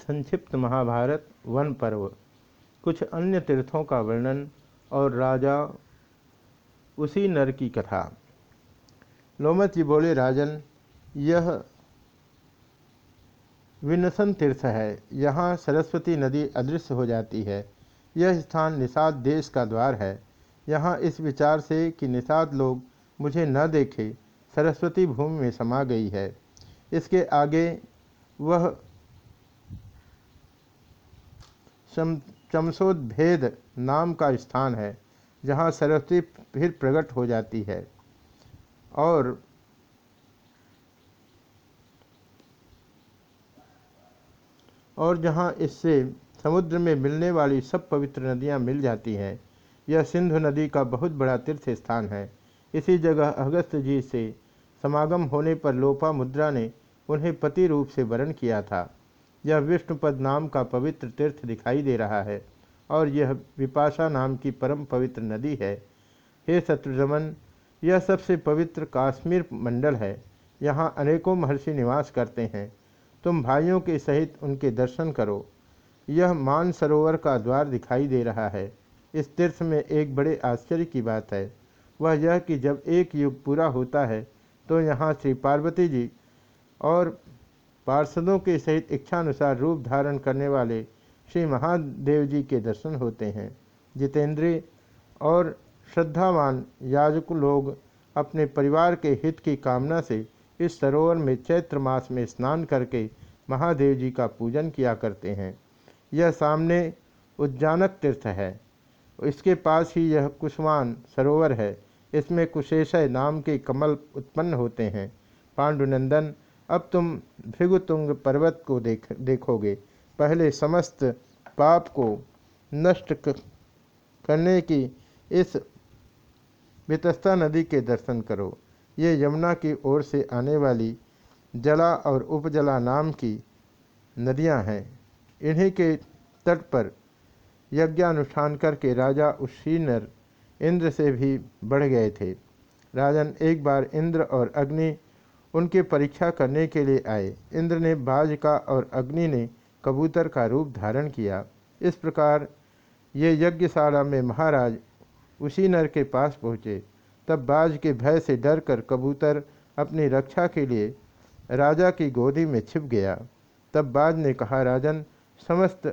संक्षिप्त महाभारत, वन पर्व। कुछ अन्य तीर्थों का वर्णन और राजा उसी नर की कथा। लोमत जी बोले, राजन, यह विनसन तीर्थ है। यहाँ सरस्वती नदी अदृश्य हो जाती है। यह स्थान निषाद देश का द्वार है। यहाँ इस विचार से कि निषाद लोग मुझे न देखे, सरस्वती भूमि में समा गई है। इसके आगे वह चमसोद्भेद नाम का स्थान है, जहाँ सरस्वती फिर प्रकट हो जाती है। और और जहाँ इससे समुद्र में मिलने वाली सब पवित्र नदियाँ मिल जाती हैं, यह सिंधु नदी का बहुत बड़ा तीर्थ स्थान है। इसी जगह अगस्त जी से समागम होने पर लोपा मुद्रा ने उन्हें पति रूप से वर्ण किया था। यह विष्णुपद नाम का पवित्र तीर्थ दिखाई दे रहा है, और यह विपाशा नाम की परम पवित्र नदी है। हे शत्रुजमन, यह सबसे पवित्र काश्मीर मंडल है। यहाँ अनेकों महर्षि निवास करते हैं। तुम भाइयों के सहित उनके दर्शन करो। यह मान सरोवर का द्वार दिखाई दे रहा है। इस तीर्थ में एक बड़े आश्चर्य की बात है। वह यह कि जब एक युग पूरा होता है तो यहाँ श्री पार्वती जी और पार्षदों के सहित इच्छानुसार रूप धारण करने वाले श्री महादेव जी के दर्शन होते हैं। जितेंद्रीय और श्रद्धावान याजक लोग अपने परिवार के हित की कामना से इस सरोवर में चैत्र मास में स्नान करके महादेव जी का पूजन किया करते हैं। यह सामने उज्जानक तीर्थ है। इसके पास ही यह कुशवान सरोवर है। इसमें कुशेशय नाम के कमल उत्पन्न होते हैं। पांडुनंदन अब तुम भृगुतुंग पर्वत को देख, देखोगे। पहले समस्त पाप को नष्ट करने की इस वितस्ता नदी के दर्शन करो। ये यमुना की ओर से आने वाली जला और उपजला नाम की नदियाँ हैं। इन्हीं के तट पर यज्ञानुष्ठान करके राजा उशीनर इंद्र से भी बढ़ गए थे। राजन एक बार इंद्र और अग्नि उनकी परीक्षा करने के लिए आए। इंद्र ने बाज का और अग्नि ने कबूतर का रूप धारण किया। इस प्रकार ये यज्ञशाला में महाराज उसी नर के पास पहुँचे। तब बाज के भय से डरकर कबूतर अपनी रक्षा के लिए राजा की गोदी में छिप गया। तब बाज ने कहा, राजन, समस्त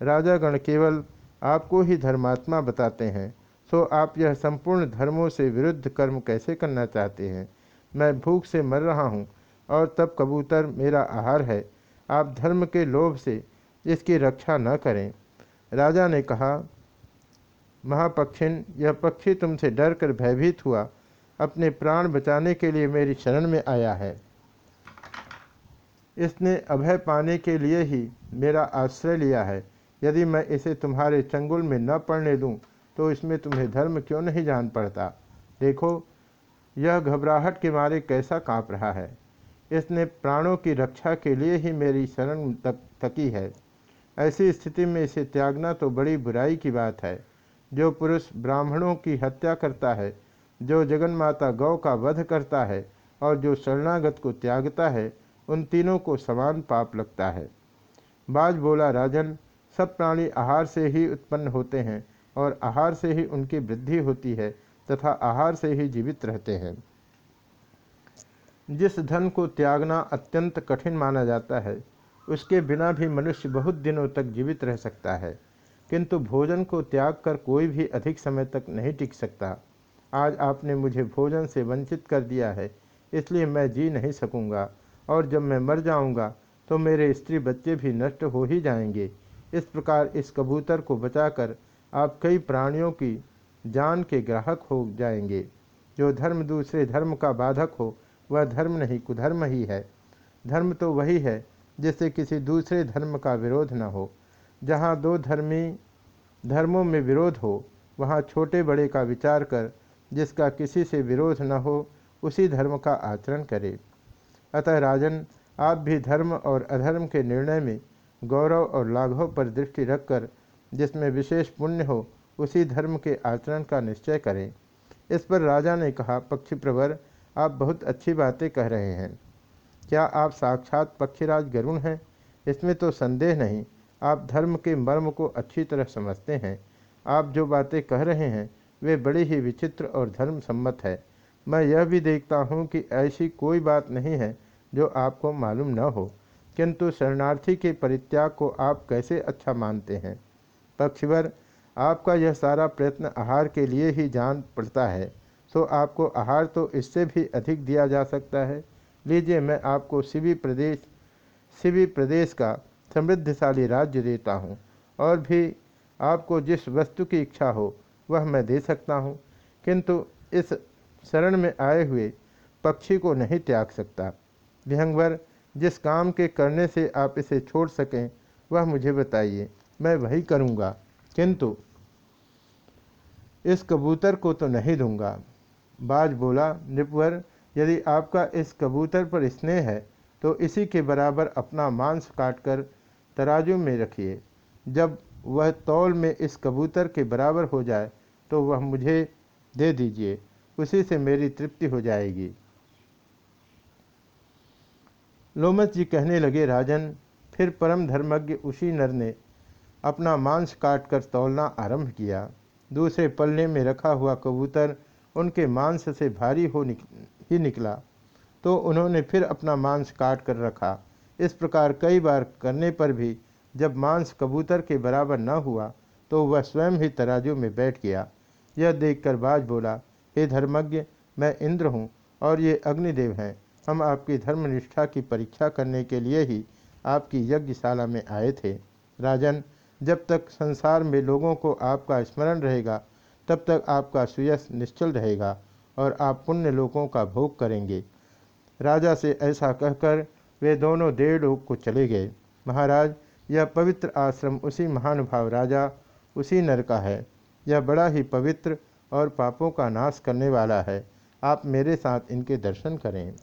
राजागण केवल आपको ही धर्मात्मा बताते हैं सो आप यह संपूर्ण धर्मों से विरुद्ध कर्म कैसे करना चाहते हैं? मैं भूख से मर रहा हूँ और तब कबूतर मेरा आहार है। आप धर्म के लोभ से इसकी रक्षा न करें। राजा ने कहा, महापक्षिन, यह पक्षी तुमसे डर कर भयभीत हुआ। अपने प्राण बचाने के लिए मेरी शरण में आया है। इसने अभय पाने के लिए ही मेरा आश्रय लिया है। यदि मैं इसे तुम्हारे चंगुल में न पड़ने दूँ तो इसमें तुम्हें धर्म क्यों नहीं जान पड़ता? देखो यह घबराहट के मारे कैसा काँप रहा है? इसने प्राणों की रक्षा के लिए ही मेरी शरण तक, तकी है। ऐसी स्थिति में इसे त्यागना तो बड़ी बुराई की बात है। जो पुरुष ब्राह्मणों की हत्या करता है, जो जगन्माता गौ का वध करता है, और जो शरणागत को त्यागता है, उन तीनों को समान पाप लगता है। बाज बोला, राजन, सब प्राणी आहार से ही उत्पन्न होते हैं, और आहार से ही उनकी वृद्धि होती है। तथा आहार से ही जीवित रहते हैं। जिस धन को त्यागना अत्यंत कठिन माना जाता है, उसके बिना भी मनुष्य बहुत दिनों तक जीवित रह सकता है। किंतु भोजन को त्याग कर कोई भी अधिक समय तक नहीं टिक सकता। आज आपने मुझे भोजन से वंचित कर दिया है, इसलिए मैं जी नहीं सकूँगा, और जब मैं मर जाऊँगा तो मेरे स्त्री बच्चे भी नष्ट हो ही जाएँगे। इस प्रकार इस कबूतर को बचाकर आप कई प्राणियों की जान के ग्राहक हो जाएँगे। जो धर्म दूसरे धर्म का बाधक हो, वह धर्म नहीं, कुधर्म ही है। धर्म तो वही है जिससे किसी दूसरे धर्म का विरोध न हो। जहाँ दो धर्मी, धर्मों में विरोध हो, वहाँ छोटे बड़े का विचार कर, जिसका किसी से विरोध न हो, उसी धर्म का आचरण करे। अतः राजन, आप भी धर्म और अधर्म के निर्णय में गौरव और लाघव पर दृष्टि रखकर, जिसमें विशेष पुण्य हो उसी धर्म के आचरण का निश्चय करें। इस पर राजा ने कहा पक्षी प्रवर आप बहुत अच्छी बातें कह रहे हैं। क्या आप साक्षात पक्षीराज गरुण हैं? इसमें तो संदेह नहीं। आप धर्म के मर्म को अच्छी तरह समझते हैं। आप जो बातें कह रहे हैं, वे बड़ी ही विचित्र और धर्म सम्मत है। मैं यह भी देखता हूँ कि ऐसी कोई बात नहीं है जो आपको मालूम न हो। किंतु शरणार्थी के परित्याग को आप कैसे अच्छा मानते हैं? पक्षवर आपका यह सारा प्रयत्न आहार के लिए ही जान पड़ता है तो आपको आहार तो इससे भी अधिक दिया जा सकता है। लीजिए मैं आपको शिवी प्रदेश शिवी प्रदेश का समृद्धशाली राज्य देता हूँ, और भी आपको जिस वस्तु की इच्छा हो, वह मैं दे सकता हूँ। किंतु इस शरण में आए हुए पक्षी को नहीं त्याग सकता। विहंगवर जिस काम के करने से आप इसे छोड़ सकें, वह मुझे बताइए, मैं वही करूँगा। किंतु इस कबूतर को तो नहीं दूँगा। बाज बोला निपवर यदि आपका इस कबूतर पर स्नेह है तो इसी के बराबर अपना मांस काटकर तराजू में रखिए। जब वह तौल में इस कबूतर के बराबर हो जाए तो वह मुझे दे दीजिए, उसी से मेरी तृप्ति हो जाएगी। लोमस जी कहने लगे, राजन, फिर परम धर्मज्ञ उसी नर ने अपना मांस काट कर तौलना आरंभ किया। दूसरे पल्ले में रखा हुआ कबूतर उनके मांस से भारी हो निक, ही निकला। तो उन्होंने फिर अपना मांस काट कर रखा। इस प्रकार कई बार करने पर भी जब मांस कबूतर के बराबर न हुआ तो वह स्वयं ही तराजू में बैठ गया। यह देखकर बाज बोला हे धर्मज्ञ मैं इंद्र हूँ और ये अग्निदेव हैं। हम आपकी धर्मनिष्ठा की परीक्षा करने के लिए ही आपकी यज्ञशाला में आए थे। राजन जब तक संसार में लोगों को आपका स्मरण रहेगा, तब तक आपका सुयस निश्चल रहेगा और आप पुण्य लोगों का भोग करेंगे। राजा से ऐसा कहकर वे दोनों देव लोग को चले गए। महाराज, यह पवित्र आश्रम उसी महानुभाव राजा, उसी नर का है। यह बड़ा ही पवित्र और पापों का नाश करने वाला है। आप मेरे साथ इनके दर्शन करें।